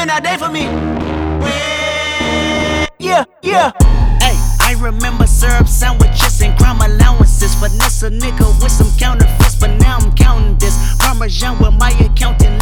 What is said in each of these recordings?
been that day for me. Yeah, yeah. Hey, I remember syrup sandwiches and crime allowances. Finesse a nigga with some counterfeits, but now I'm counting this. Parmesan with my accountant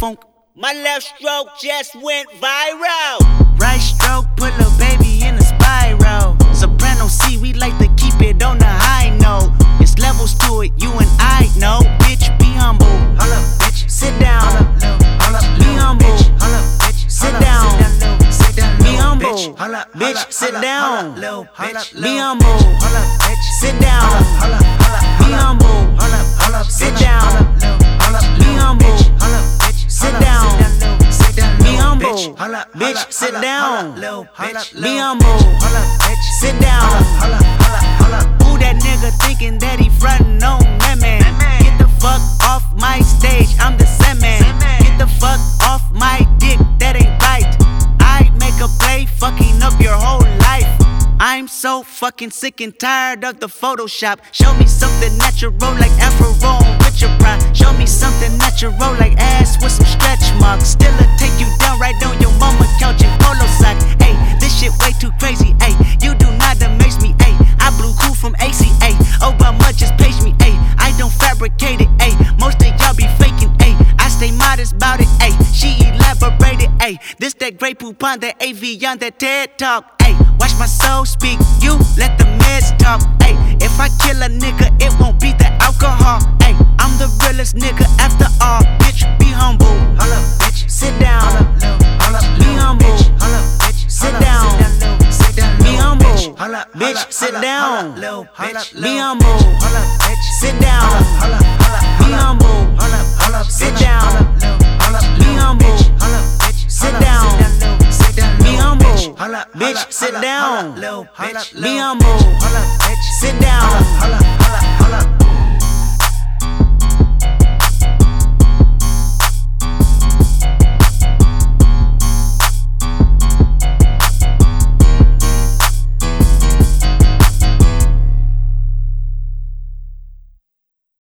funk. My left stroke just went viral. Right stroke put a baby in a spiral. Soprano C, we like to keep it on the high note. It's levels to it, you and I know. Bitch, be humble. Hold up, bitch. Sit down. Hold up, little. Hold up, Be humble. Hold up, bitch. Sit down. Sit down, little. Sit down, Be humble. bitch. Hold up, Bitch, sit down. hold bitch. Be humble. bitch. Hold up, bitch. Sit down. Hold up, Be humble. Bitch. Hold up, hold Bitch, sit down. hold up, little bitch. Be humble. bitch. Sit down. Who that nigga thinking that he frontin' on that man? Get the fuck off my stage, I'm the. Sandman. Get the fuck off my dick, that ain't right. I make a play, fucking up your whole life. I'm so fucking sick and tired of the Photoshop. Show me something natural like Afro Richard Pryor. Show me something natural like ass with some stretch marks. Still a take you down right on your mama couch in polo sock. Hey, this shit way too crazy. Hey, you do not amaze me. Hey, I blew cool from ACA. Obama just page me. Hey, I don't fabricate it. Hey, most of y'all be faking. Hey, I stay modest about it. Hey, she elaborated. Hey, this that great poop on that AV on that TED talk. Hey, watch my soul speak. You let the meds talk. Hey, if I kill a nigga, it won't be the alcohol. Sit down. Be humble. bitch. Hold up, bitch. Sit down. Hold up, hold up, Be humble. Hold up, hold up, Sit down. Hold up, little. Hold up, Be humble. bitch. Hold up, bitch. Sit down. Sit down, little. Sit down, Be humble. bitch. Hold up, Bitch, hold up, sit down. hold up, little bitch. Be humble. bitch. Hold up, bitch. Sit down.